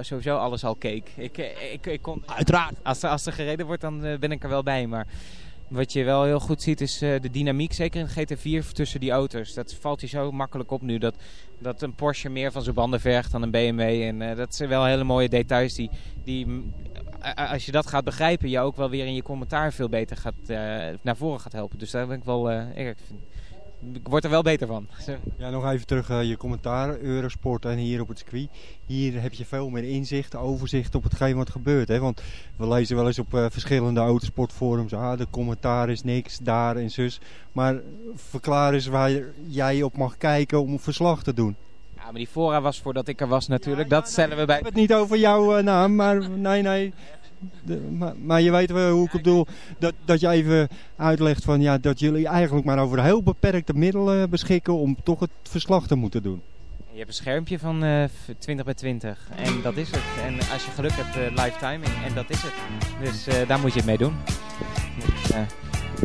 sowieso alles al keek. Ik, ik, ik kon, Uiteraard. als, er, als er gereden wordt, dan ben ik er wel bij. Maar wat je wel heel goed ziet is de dynamiek, zeker in GT4 tussen die auto's. Dat valt je zo makkelijk op nu. Dat, dat een Porsche meer van zijn banden vergt dan een BMW. En dat zijn wel hele mooie details die, die als je dat gaat begrijpen, je ook wel weer in je commentaar veel beter gaat, naar voren gaat helpen. Dus daar ben ik wel erg ik word er wel beter van. Ja, nog even terug uh, je commentaar, Eurosport en hier op het circuit. Hier heb je veel meer inzicht, overzicht op hetgeen wat gebeurt. Hè? Want we lezen wel eens op uh, verschillende autosportforums, ah, de commentaar is niks, daar en zus. Maar verklaar eens waar jij op mag kijken om verslag te doen. Ja, maar die fora was voordat ik er was natuurlijk, ja, dat stellen we bij... Ik heb het niet over jouw uh, naam, maar nee, nee. De, maar, maar, je weet wel hoe ik het bedoel. Dat, dat je even uitlegt van, ja, dat jullie eigenlijk maar over heel beperkte middelen beschikken om toch het verslag te moeten doen. Je hebt een schermpje van uh, 20 bij 20 en dat is het. En als je geluk hebt, uh, live timing en dat is het. Dus uh, daar moet je het mee doen. Dus,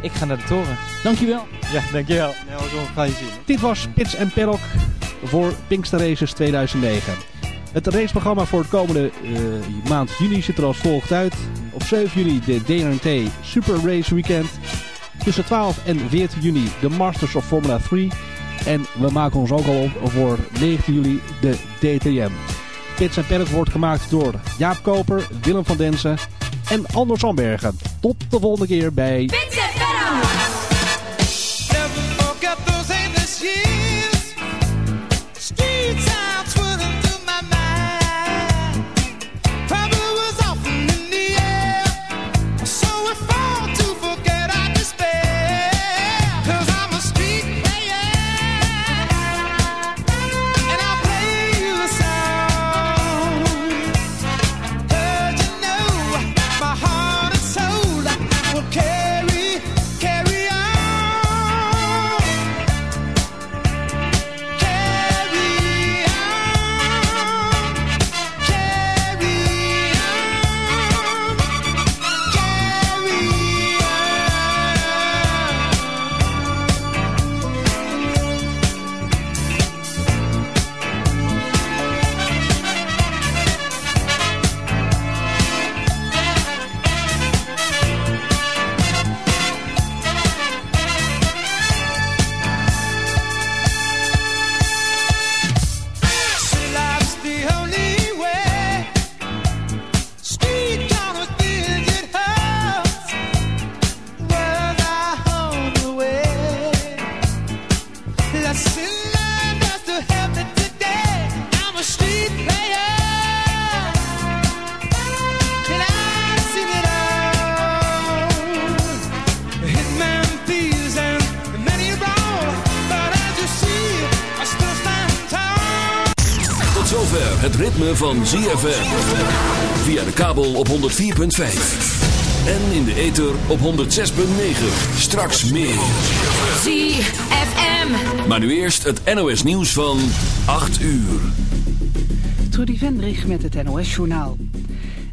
ik ga naar de toren. Dankjewel. Ja, dankjewel. Ja, zo ga je zien. Dit was Pits en Perrock voor Pinkster Races 2009. Het raceprogramma voor de komende uh, maand juni ziet er als volgt uit. Op 7 juni de DNT Super Race Weekend. Tussen 12 en 14 juni de Masters of Formula 3. En we maken ons ook al op voor 19 juli de DTM. Pits en Paddock wordt gemaakt door Jaap Koper, Willem van Densen en Anders Zandbergen. Tot de volgende keer bij... Pits en! En in de ether op 106.9. Straks meer. ZFM. Maar nu eerst het NOS nieuws van 8 uur. Trudy Vendrich met het NOS journaal.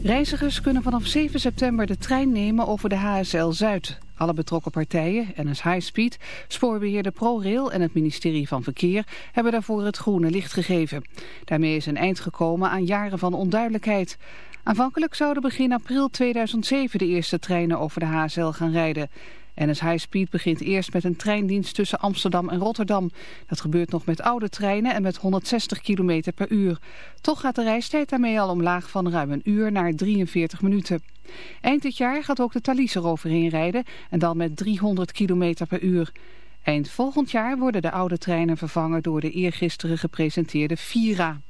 Reizigers kunnen vanaf 7 september de trein nemen over de HSL Zuid. Alle betrokken partijen, NS High Speed, spoorbeheerder ProRail en het ministerie van Verkeer hebben daarvoor het groene licht gegeven. Daarmee is een eind gekomen aan jaren van onduidelijkheid. Aanvankelijk zouden begin april 2007 de eerste treinen over de HSL gaan rijden. NS High Speed begint eerst met een treindienst tussen Amsterdam en Rotterdam. Dat gebeurt nog met oude treinen en met 160 km per uur. Toch gaat de reistijd daarmee al omlaag van ruim een uur naar 43 minuten. Eind dit jaar gaat ook de Thalys eroverheen rijden en dan met 300 km per uur. Eind volgend jaar worden de oude treinen vervangen door de eergisteren gepresenteerde Vira.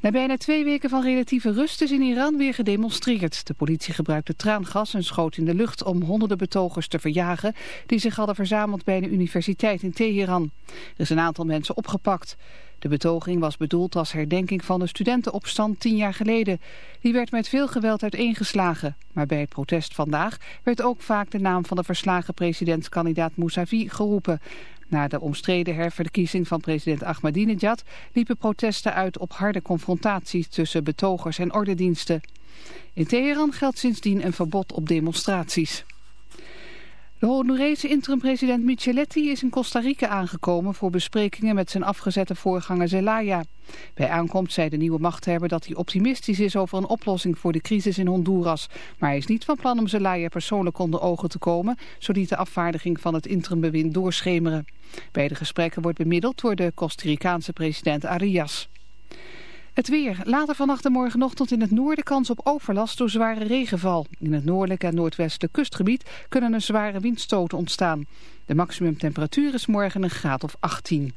Na bijna twee weken van relatieve rust is in Iran weer gedemonstreerd. De politie gebruikte traangas en schoot in de lucht om honderden betogers te verjagen... die zich hadden verzameld bij de universiteit in Teheran. Er is een aantal mensen opgepakt. De betoging was bedoeld als herdenking van de studentenopstand tien jaar geleden. Die werd met veel geweld uiteengeslagen. Maar bij het protest vandaag werd ook vaak de naam van de verslagen presidentskandidaat Mousavi geroepen. Na de omstreden herverkiezing van president Ahmadinejad liepen protesten uit op harde confrontaties tussen betogers en ordediensten. In Teheran geldt sindsdien een verbod op demonstraties. De Hondurese interim-president Micheletti is in Costa Rica aangekomen voor besprekingen met zijn afgezette voorganger Zelaya. Bij aankomst zei de nieuwe machthebber dat hij optimistisch is over een oplossing voor de crisis in Honduras. Maar hij is niet van plan om Zelaya persoonlijk onder ogen te komen, zo liet de afvaardiging van het interimbewind doorschemeren. Bij de gesprekken wordt bemiddeld door de Costa Ricaanse president Arias. Het weer. Later vannacht en morgenochtend in het noorden kans op overlast door zware regenval. In het noordelijke en noordwestelijke kustgebied kunnen er zware windstoten ontstaan. De maximumtemperatuur is morgen een graad of 18.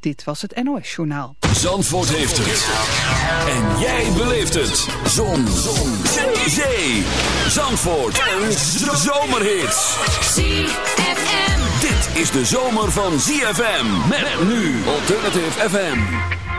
Dit was het NOS Journaal. Zandvoort heeft het. En jij beleeft het. Zon. Zon. Zee. Zandvoort. Een zomerhit. ZFM. Dit is de zomer van ZFM. Met nu Alternative FM.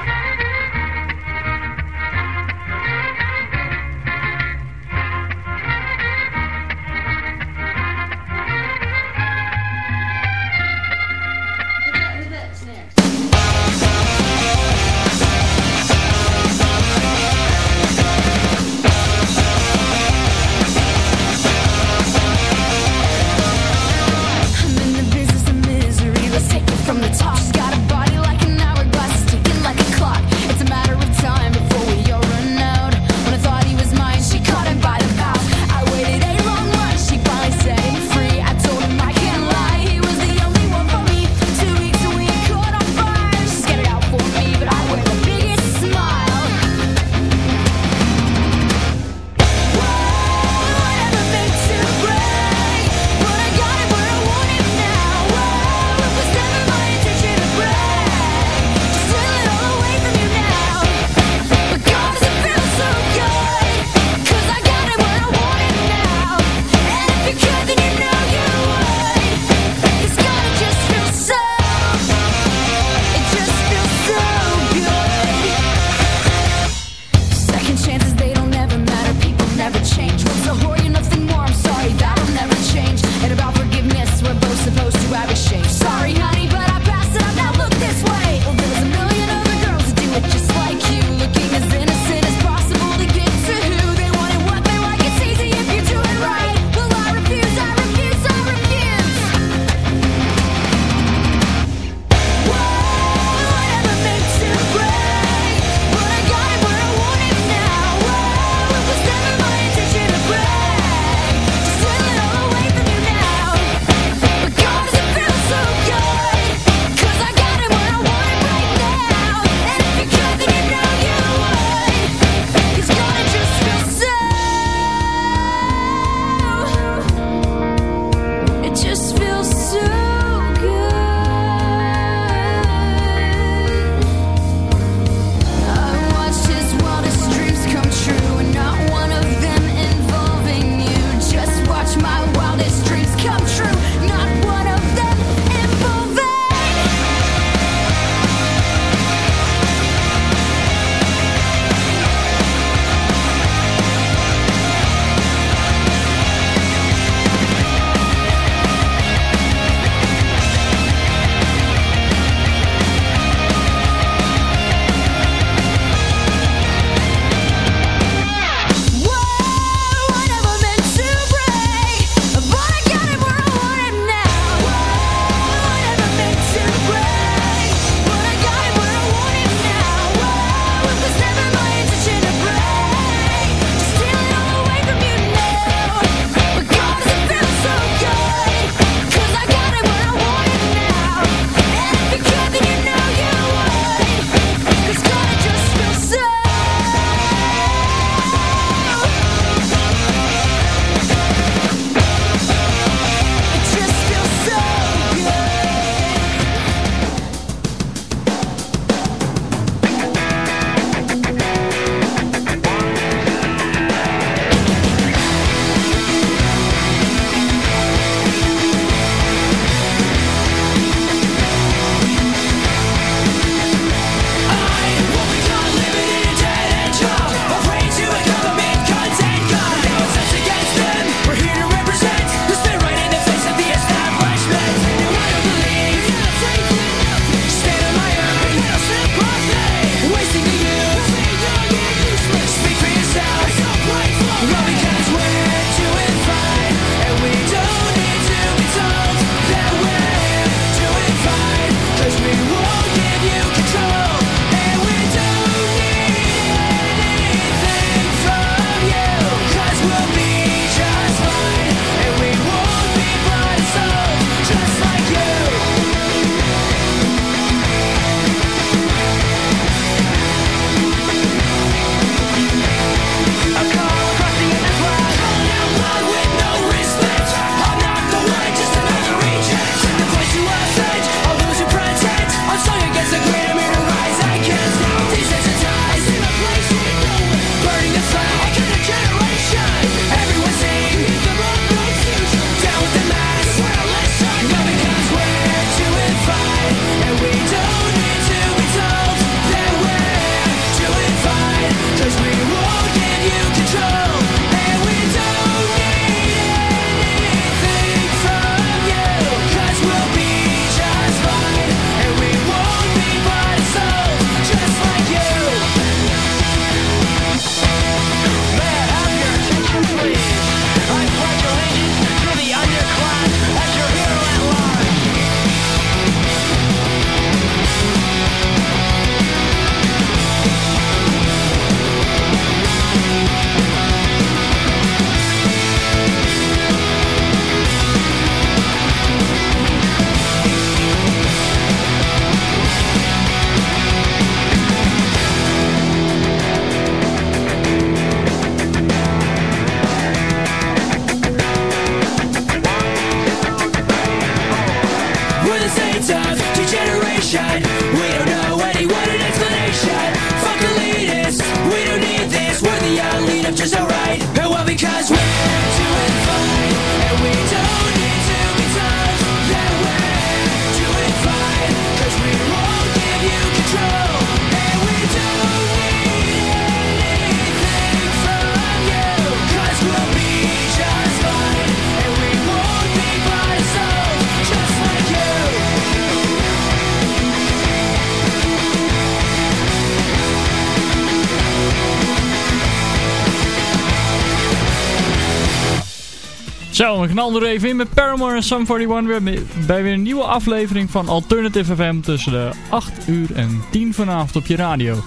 We knalden er even in met Paramore en Sum 41 weer bij- weer een nieuwe aflevering van Alternative FM tussen de 8 uur en 10 vanavond op je radio.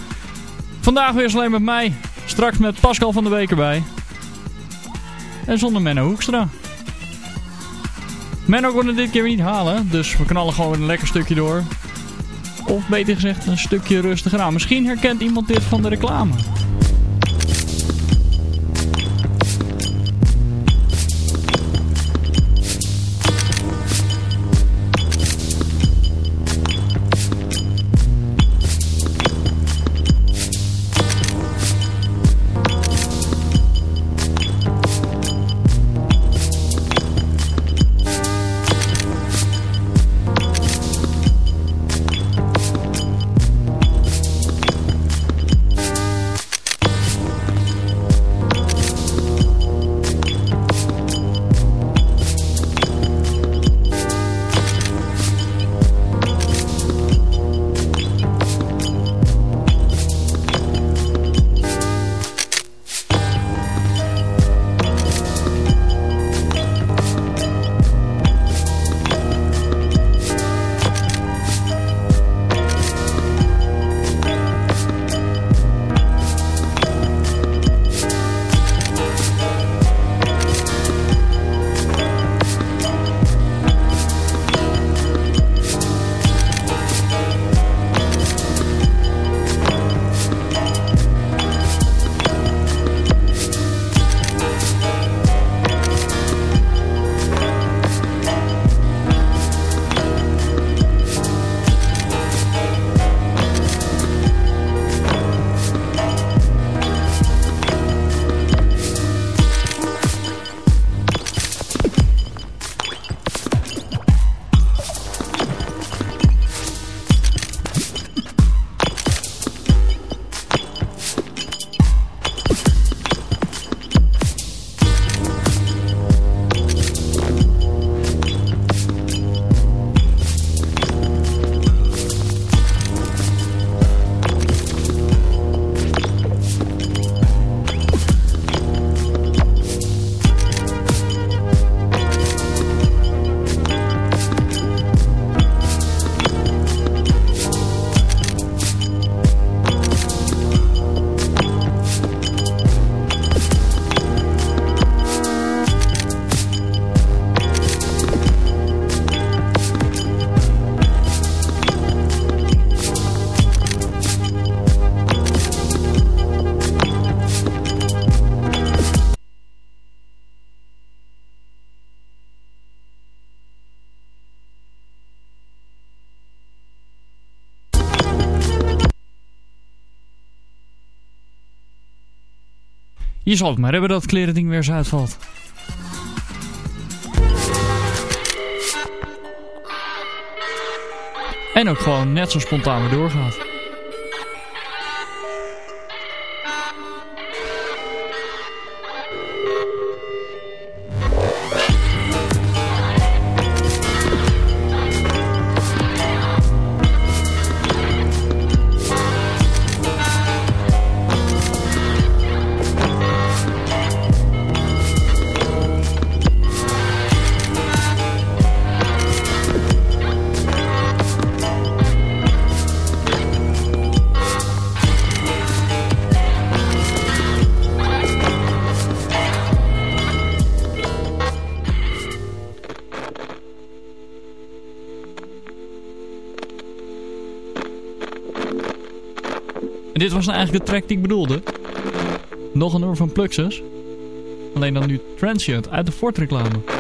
Vandaag weer alleen met mij, straks met Pascal van der Week erbij. En zonder Menno Hoekstra. Menno kon het dit keer weer niet halen, dus we knallen gewoon een lekker stukje door. Of beter gezegd, een stukje rustiger aan. Misschien herkent iemand dit van de reclame. Je zal het maar hebben dat het klerending weer eens uitvalt. En ook gewoon net zo spontaan weer doorgaat. Was nou eigenlijk de track die ik bedoelde. Nog een nummer van Pluxus. Alleen dan nu Transient uit de Ford reclame.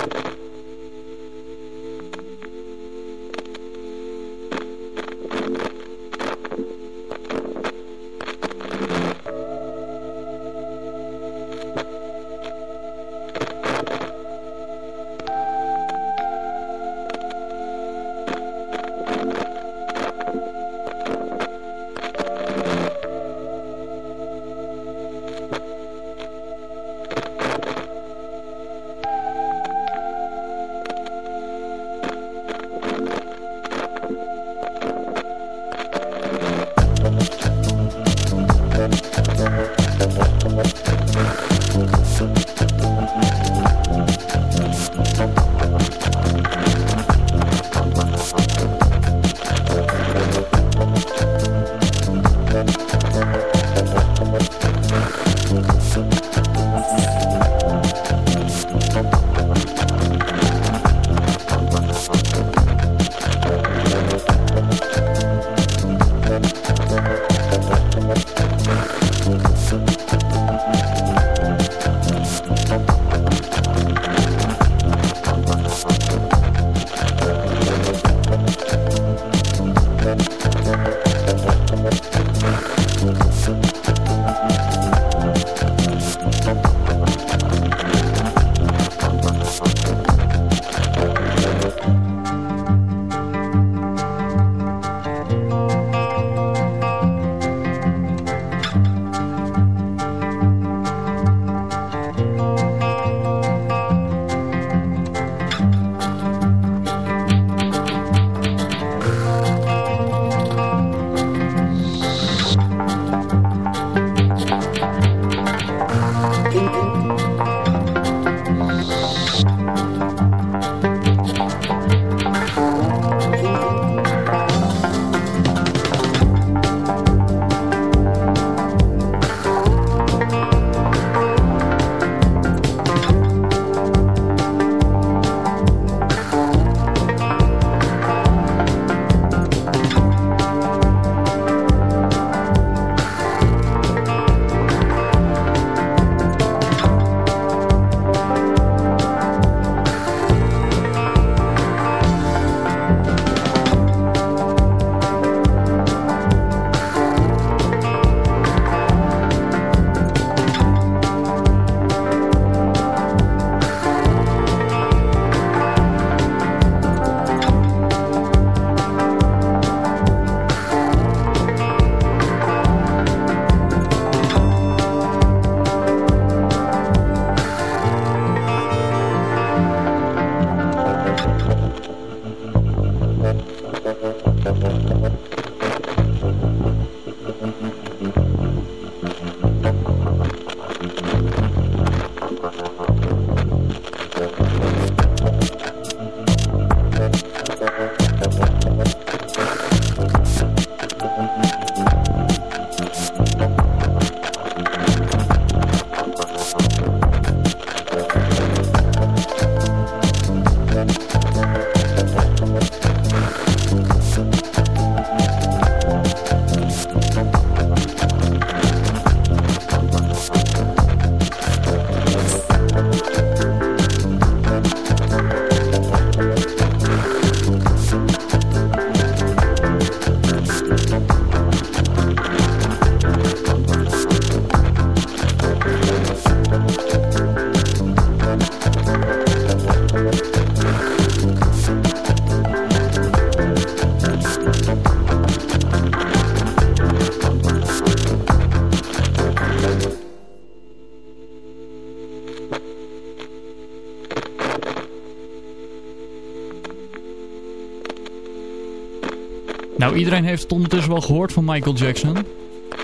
Nou, iedereen heeft het ondertussen wel gehoord van Michael Jackson.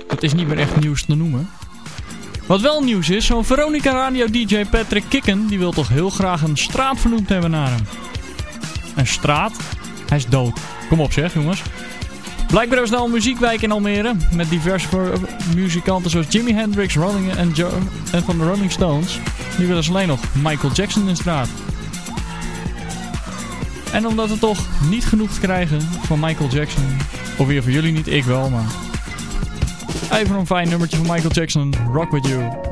Het is niet meer echt nieuws te noemen. Wat wel nieuws is, zo'n Veronica Radio DJ Patrick Kikken... die wil toch heel graag een straat vernoemd hebben naar hem. Een straat? Hij is dood. Kom op zeg, jongens. Blijkbaar is nou een muziekwijk in Almere... met diverse muzikanten zoals Jimi Hendrix Rolling en, en van de Rolling Stones. Nu willen ze alleen nog Michael Jackson in straat. En omdat we toch niet genoeg krijgen van Michael Jackson... of weer voor jullie niet, ik wel, maar... Even een fijn nummertje van Michael Jackson, Rock With You.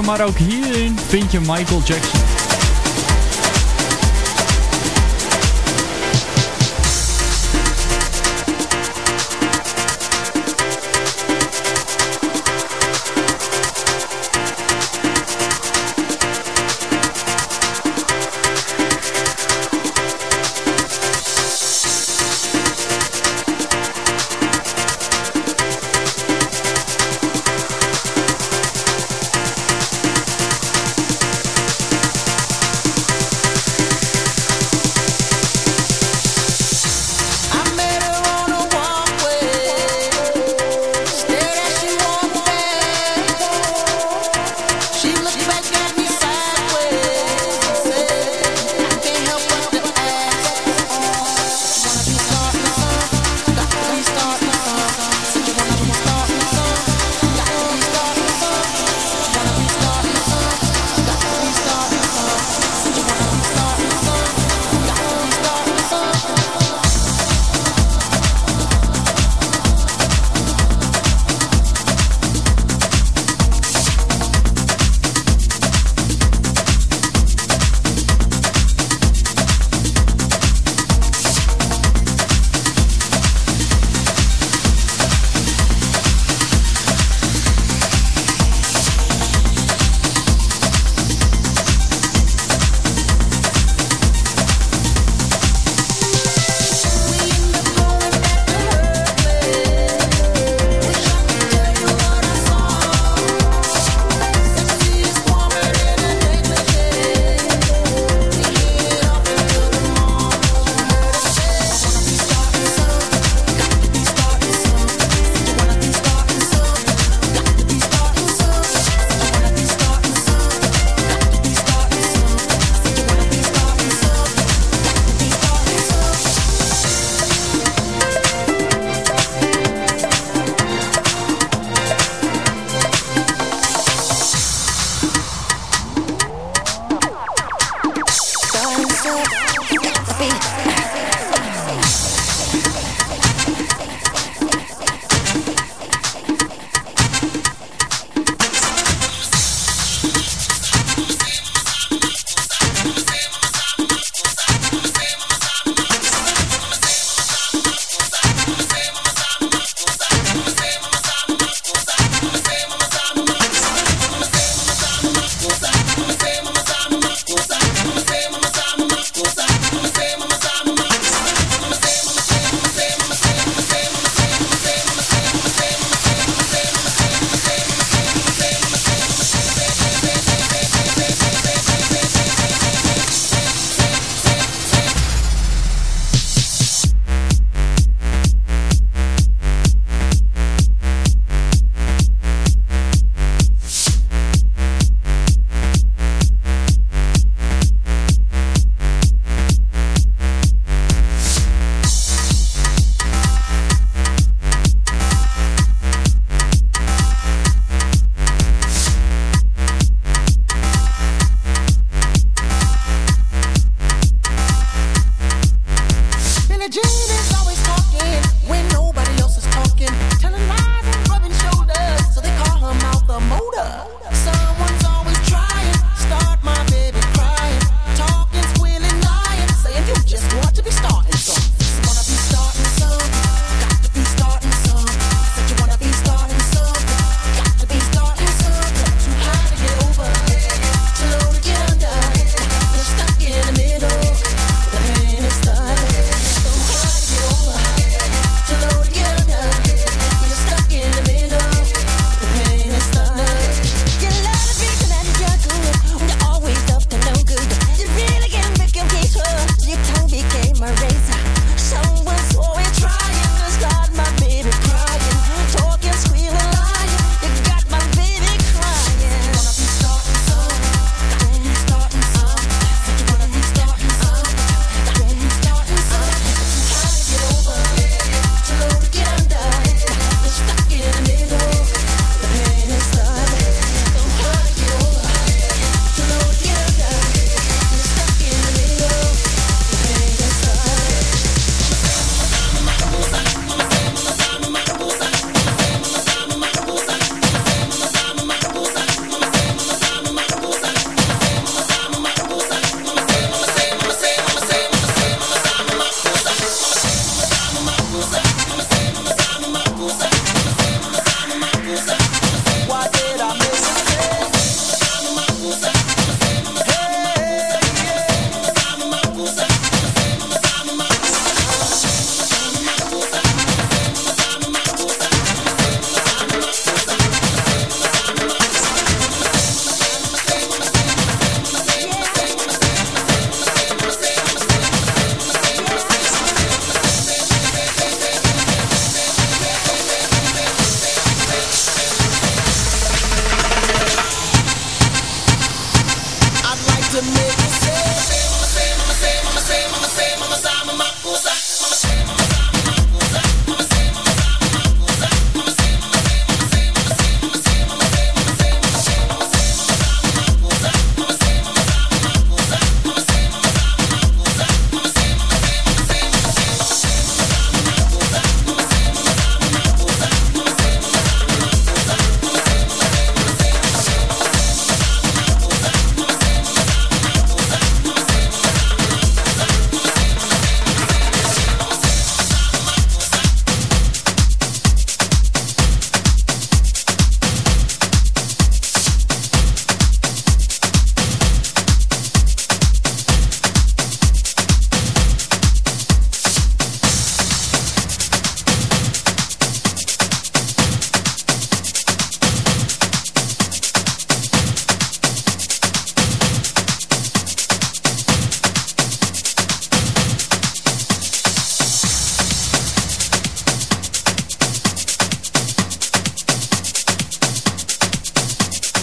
Maar ook hierin vind je Michael Jackson.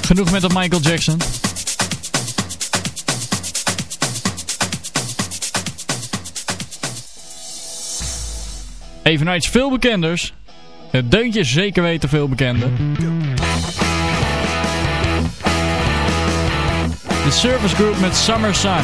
Genoeg met dat Michael Jackson. Even naar iets veel bekenders. Het deuntje is zeker weten veel bekender. De Service Group met Summer Sun.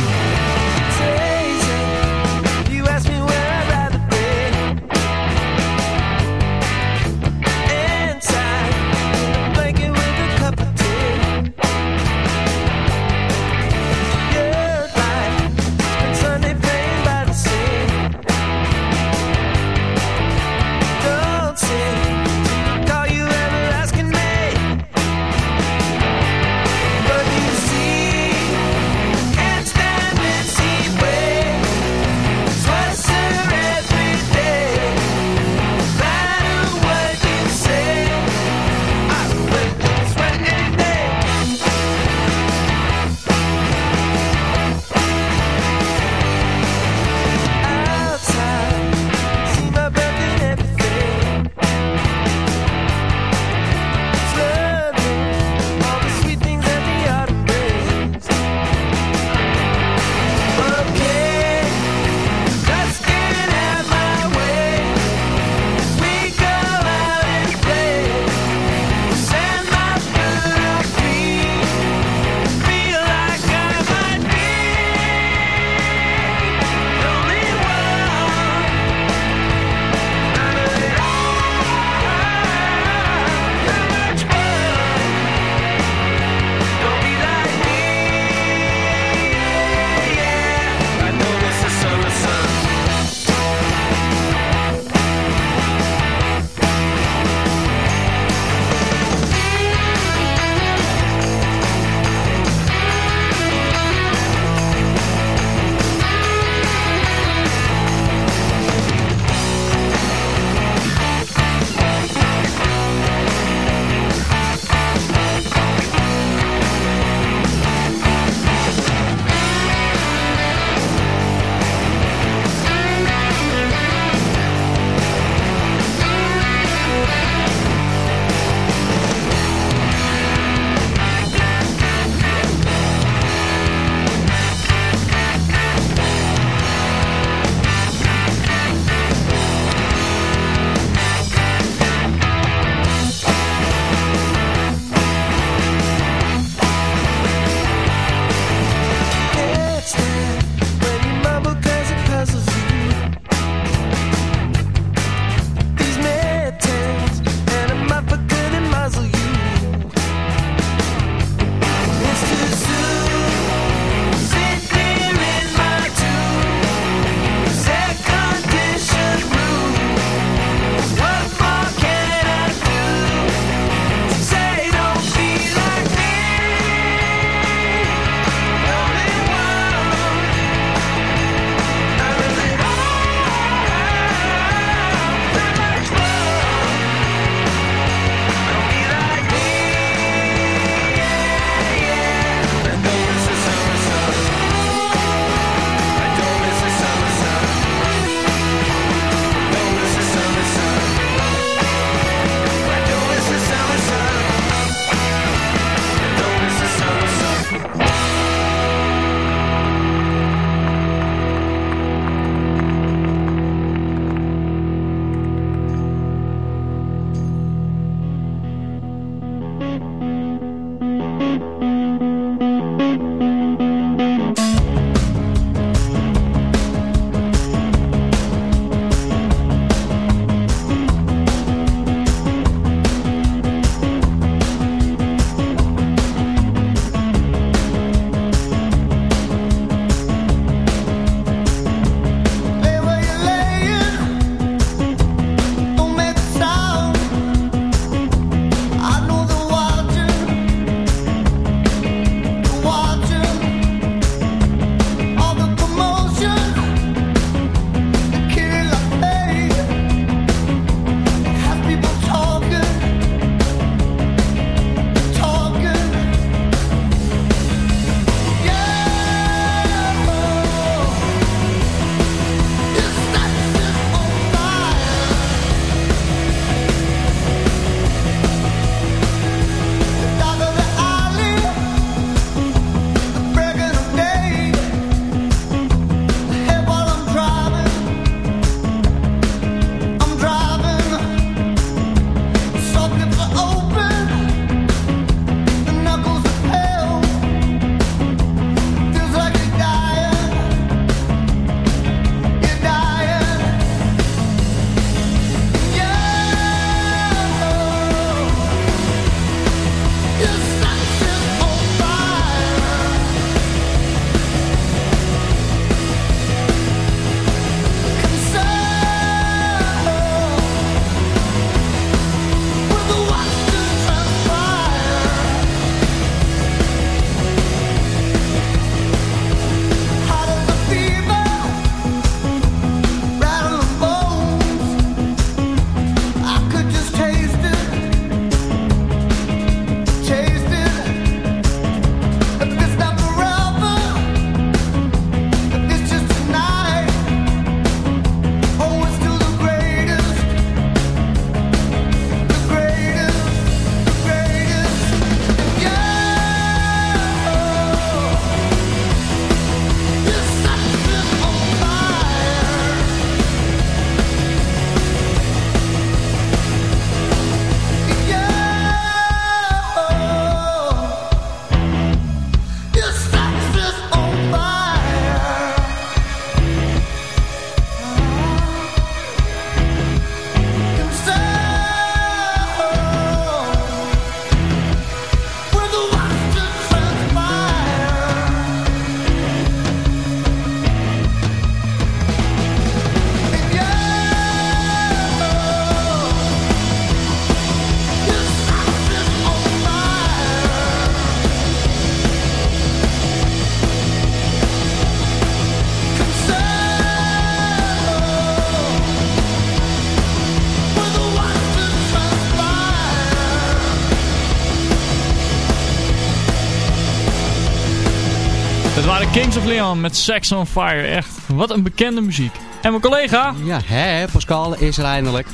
Kings of Leon met Sex on Fire. Echt, wat een bekende muziek. En mijn collega? Ja, hè, Pascal is er eindelijk.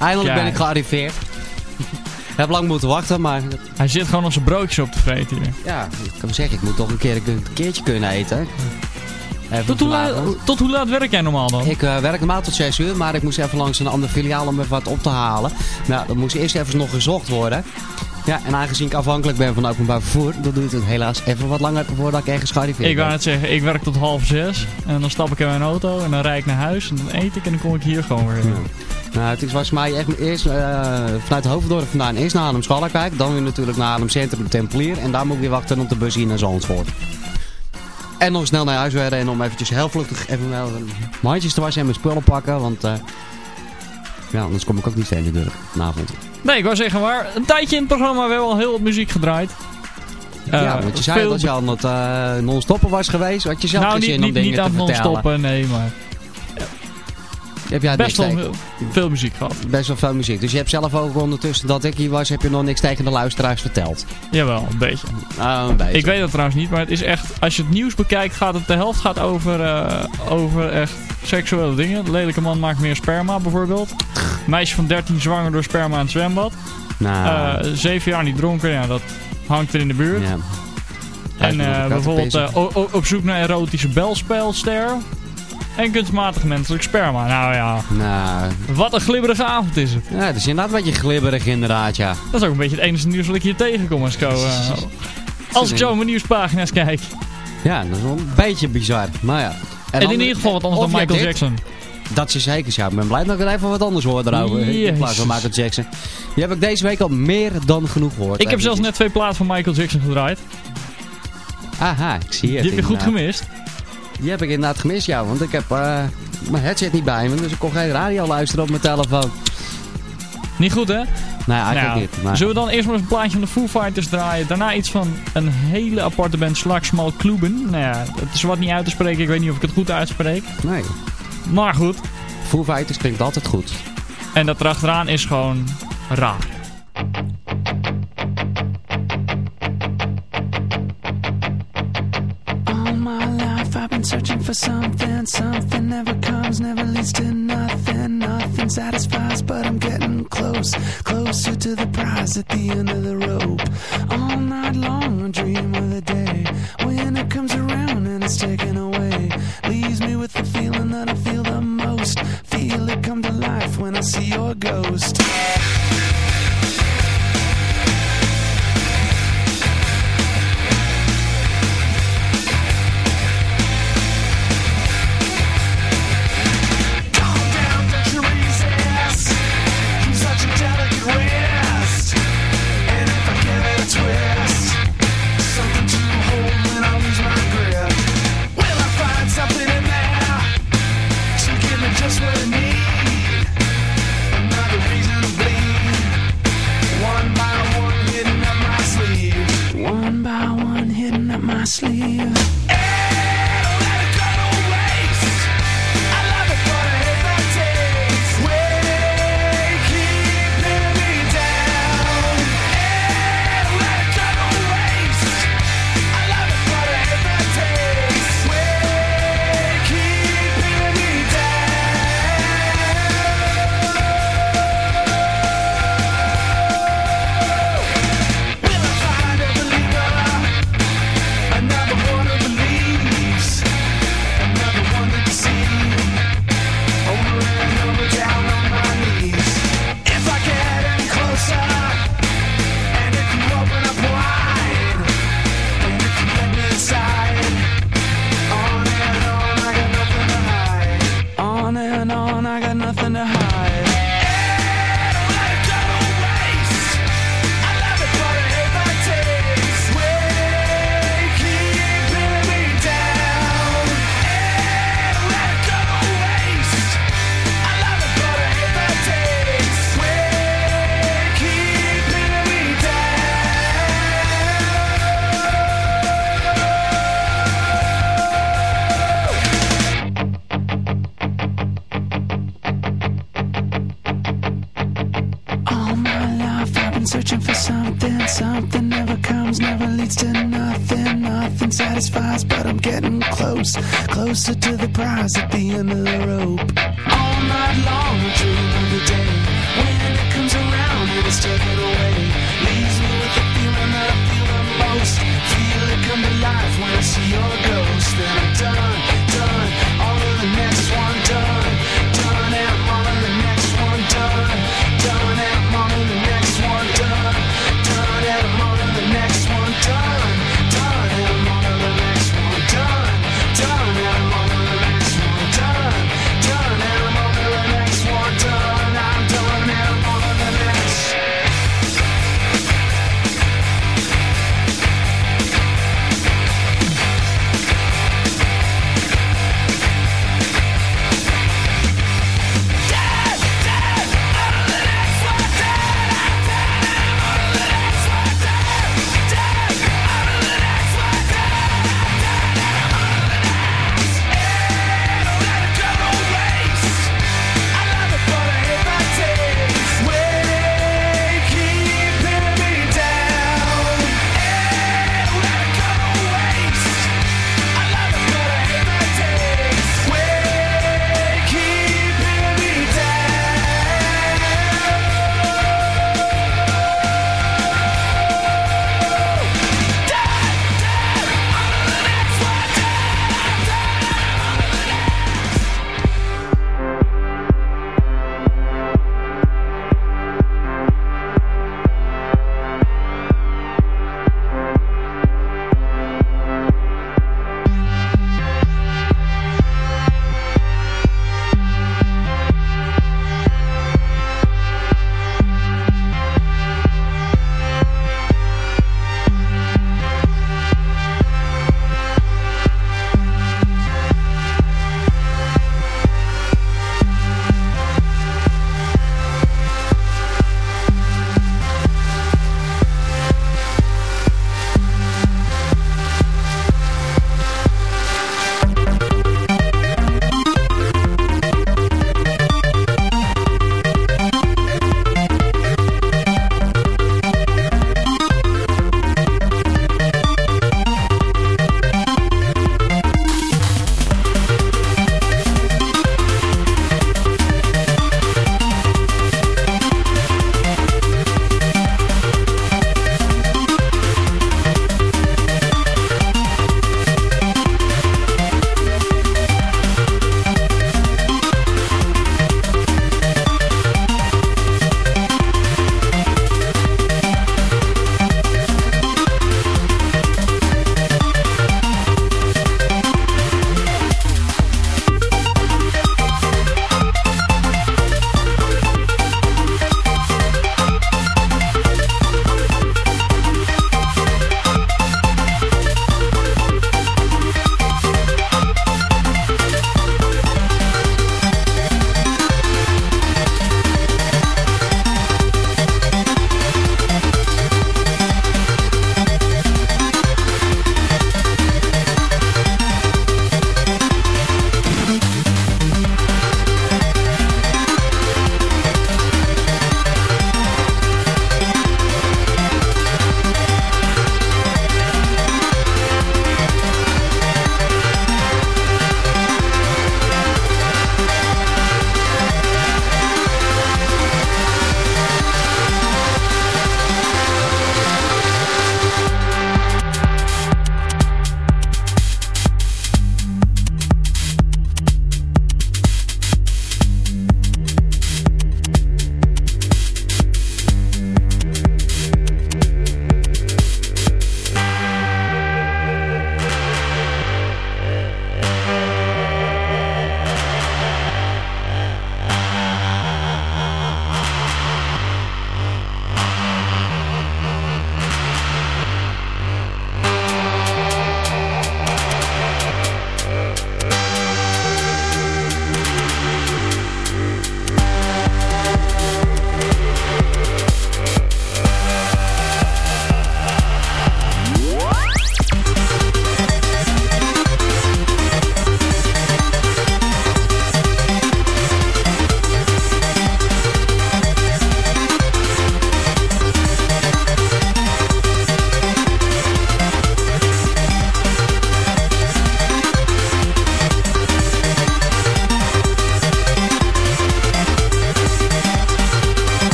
Eindelijk ben ik gearriveerd. Heb lang moeten wachten, maar Hij zit gewoon zijn broodjes op te vreten hier. ja, ik kan zeggen, ik moet toch een, keer, een keertje kunnen eten. Tot hoe, laat, tot hoe laat werk jij normaal dan? Ik eh, werk normaal tot 6 uur, maar ik moest even langs een andere filiaal om even wat op te halen. Nou, dat moest eerst even nog gezocht worden. Ja, en aangezien ik afhankelijk ben van openbaar vervoer, dan duurt het helaas even wat langer voordat ik ergens gearriveerd Ik wou net zeggen, ik werk tot half zes. En dan stap ik in mijn auto en dan rijd ik naar huis. En dan eet ik en dan kom ik hier gewoon weer. Nou, het is was mij echt eerst eh, vanuit Hoofddorp vandaan eerst naar Haarlem Schalkwijk, dan weer natuurlijk naar Haarlem Centrum Tempelier en daar moet ik weer wachten op de bus hier naar Zandvoort. En nog snel naar huis rijden en om eventjes heel vluchtig even handjes te wassen en mijn spullen pakken, want eh, ja, anders kom ik ook niet verder natuurlijk vanavond. Nee, ik wou zeggen maar, een tijdje in het programma we hebben al heel wat muziek gedraaid. ja, Eh, want je zei dat je aan het eh, non-stoppen was geweest, had je zelf nou, geen niet, om niet, dingen niet aan te het vertellen. non-stoppen, nee, maar Heb jij best wel veel, veel muziek gehad. best wel veel muziek. Dus je hebt zelf ook ondertussen dat ik hier was, heb je nog niks tegen de luisteraars verteld. Jawel, een beetje. Nou, een beetje. Ik weet dat trouwens niet, maar het is echt, als je het nieuws bekijkt, gaat het de helft gaat over, eh, over echt seksuele dingen. De lelijke man maakt meer sperma bijvoorbeeld. Meisje van 13 zwanger door sperma in het zwembad. Nou, Eh, zeven jaar niet dronken, ja, dat hangt er in de buurt. ja. En eh, bijvoorbeeld op zoek naar erotische belspelster. En kunstmatig menselijk sperma. Nou ja, Nou, wat een glibberige avond is het. ja, het is inderdaad een beetje glibberig inderdaad, ja. Dat is ook een beetje het enige nieuws wat ik hier tegenkom als ik eh, als ik zo mijn nieuwspagina's kijk. Ja, dat is wel een beetje bizar. Maar ja. En, dan- in ieder geval wat anders dan Michael Jackson. Dat is zeker, ja. Ik ben blij dat ik weer even wat anders hoor daarover. In plaats van. Michael Jackson. Die heb ik deze week al meer dan genoeg gehoord. Ik heb zelfs net twee platen van Michael Jackson gedraaid. Aha, ik zie het Die heb je goed gemist. Die heb ik inderdaad gemist, ja. Want ik heb eh, mijn headset niet bij me. Dus ik kon geen radio luisteren op mijn telefoon. Niet goed, hè? Nee, eigenlijk Nou, niet. Maar... Zullen we dan eerst maar eens een plaatje van de Foo Fighters draaien? Daarna iets van een hele aparte band, Slagsmal Kluben. Nou ja, het is wat niet uit te spreken. Ik weet niet of ik het goed uitspreek. Nee. Maar goed. Foo Fighters klinkt altijd goed. En dat erachteraan is gewoon raar. For something. Something never comes, never leads to nothing. Nothing satisfies, but I'm getting close. Closer to the prize at the end of the rope.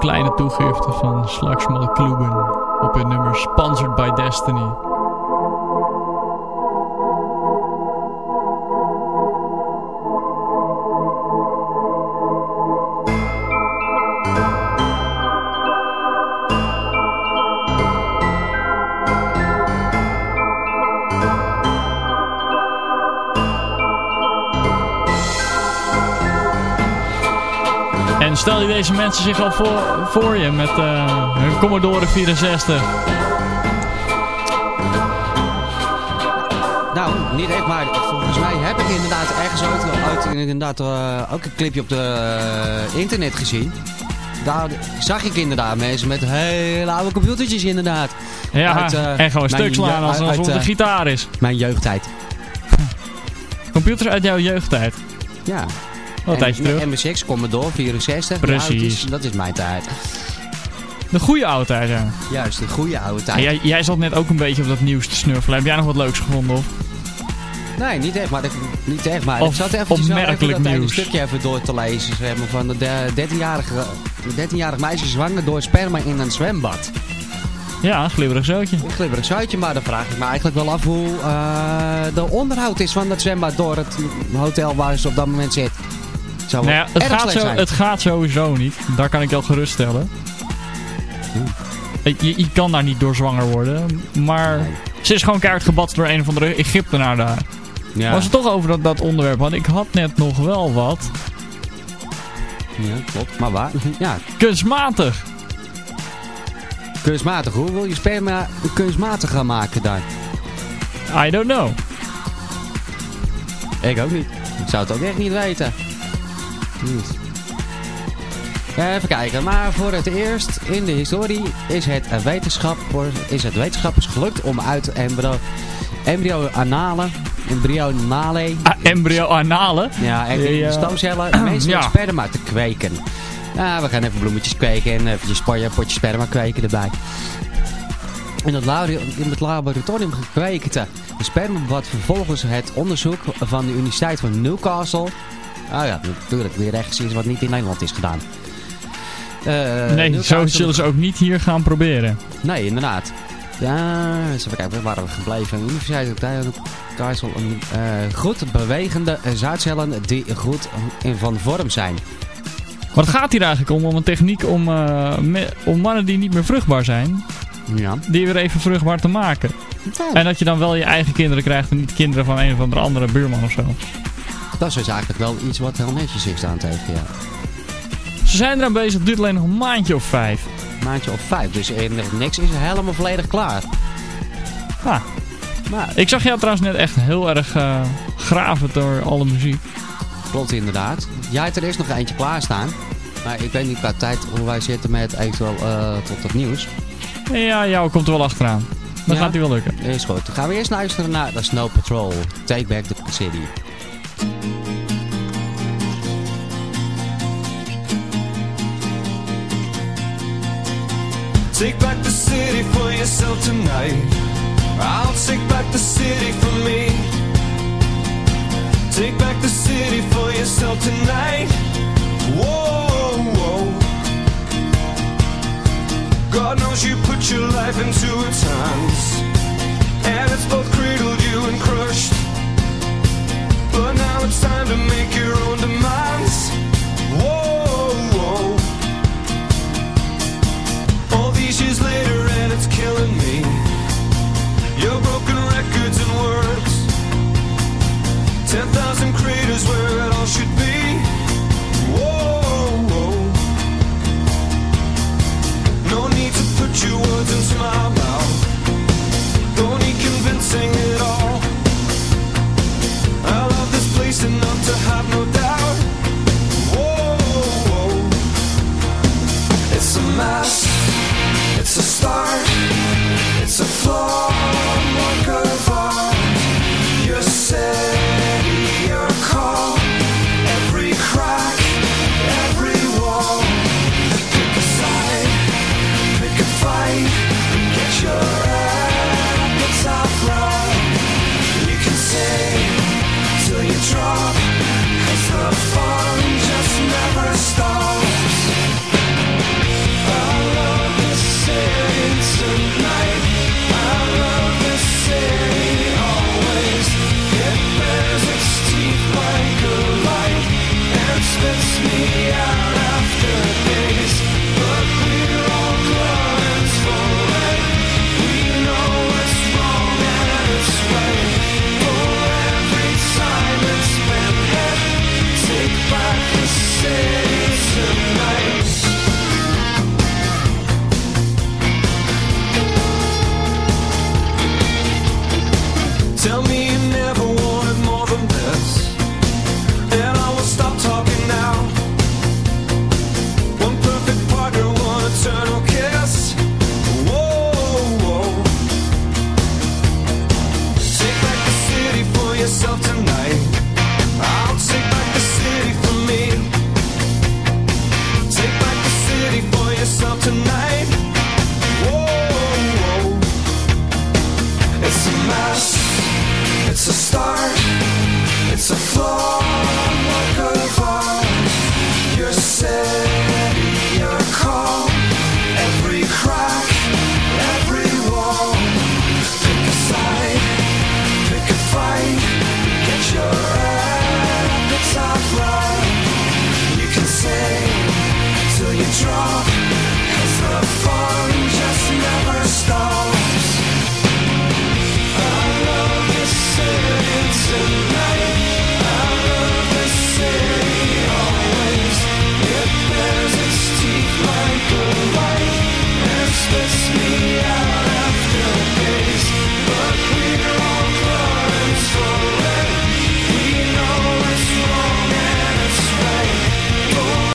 Kleine toegifte van Slagsmal Kluben op het nummer Sponsored by Destiny. Stel je deze mensen zich al voor, voor je met eh, hun Commodore 64. Nou, niet echt, maar volgens mij heb ik inderdaad ergens ooit, ooit inderdaad, eh, ook een clipje op de eh, internet gezien. Daar zag ik inderdaad mensen met hele oude computertjes inderdaad. Ja, Uit, en gewoon stuk slaan als- het een eh, gitaar is. Mijn jeugdtijd. Computers uit jouw jeugdtijd. Ja. Wat een tijdje terug. En MSX, Commodore 64. Precies. Dat, is, mijn tijd. De goede oude tijd, ja. Juist, de goede oude En tijd. jij, jij zat net ook een beetje op dat nieuws te snuffelen. Heb jij nog wat leuks gevonden? Of? Nee, niet echt, maar ik, niet echt, maar Of ik zat even, opmerkelijk even dat nieuws. stukje even door te lezen. Zeg maar, van de 13-jarige 13 meisje zwanger door sperma in een zwembad. Ja, een glibberig zootje. Een glibberig zuitje, maar dan vraag ik me eigenlijk wel af hoe eh, de onderhoud is van dat zwembad door het hotel waar ze op dat moment zit. Zou Nou wel ja, het, gaat zo, zijn. het gaat sowieso niet. Daar kan ik jou geruststellen. Je, je kan daar niet door zwanger worden. Maar Nee. ze is gewoon keihard gebatst door een of andere Egyptenaar daar. ja. We het toch over dat, dat onderwerp hadden. Ik had net nog wel wat. ja, klopt. Maar waar? Ja, Kunstmatig. kunstmatig. Hoe wil je sperma kunstmatig gaan maken daar? I don't know. Ik ook niet. Ik zou het ook echt niet weten. Niet. Even kijken, maar voor het eerst in de historie is het, wetenschapper, is het wetenschappers gelukt om uit embryo, embryo-anale, embryo-anale, Ah, embryo-anale. ja, Ja. stamcellen menselijk Ja. sperma te kweken. Ja, we gaan even bloemetjes kweken en eventjes potje, potje sperma kweken erbij. In het, in het laboratorium gekweekt eh, de sperma wat vervolgens het onderzoek van de Universiteit van Newcastle. Ah ja, natuurlijk weer rechts is wat niet in Nederland is gedaan. Eh, nee, zo zullen ze ook niet hier gaan proberen. Nee, inderdaad. Ja, eens even kijken, waar waren we gebleven? Universiteit Newcastle, een eh, goed bewegende zaadcellen die goed in van vorm zijn. Wat gaat hier eigenlijk om? Om een techniek om, eh, me- om mannen die niet meer vruchtbaar zijn, Ja. die weer even vruchtbaar te maken. En dat je dan wel je eigen kinderen krijgt en niet kinderen van een of andere andere buurman of zo. Dat is eigenlijk wel iets wat heel netjes is aan tegen, ja. Ze zijn eraan bezig, het duurt alleen nog een maandje of vijf. maandje of vijf. Dus niks is helemaal volledig klaar. Ah, Maar ik zag jou trouwens net echt heel erg eh, graven door alle muziek. klopt inderdaad. Jij hebt er eerst nog eentje klaarstaan. Maar ik weet niet qua tijd hoe wij zitten met eventueel eh, tot het nieuws. Ja, jou komt er wel achteraan. Dan Ja? gaat hij wel lukken. Is goed. Dan gaan we eerst luisteren naar The Snow Patrol. Take Back the City. Take back the city for yourself tonight. I'll take back the city for me. Take back the city for yourself tonight. Whoa, whoa. God knows you put your life into its hands. And it's both cradled you and crushed. Now it's time to make your own demands. Whoa.